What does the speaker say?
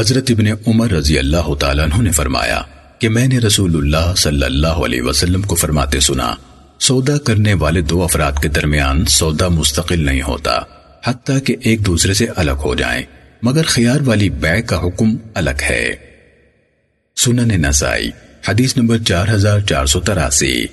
حضرت ابن عمر رضی اللہ تعالیٰ عنہ نے فرمایا کہ میں نے رسول اللہ صلی اللہ علیہ وسلم کو فرماتے سنا، سودا کرنے والے دو افراد کے درمیان سودا مستقل نہیں ہوتا، حتیٰ کہ ایک دوسرے سے الگ ہو جائیں، مگر خیار والی بیع کا حکم الگ ہے۔ سنن نسائی، حدیث نمبر چار ہزار چار سو تراسی۔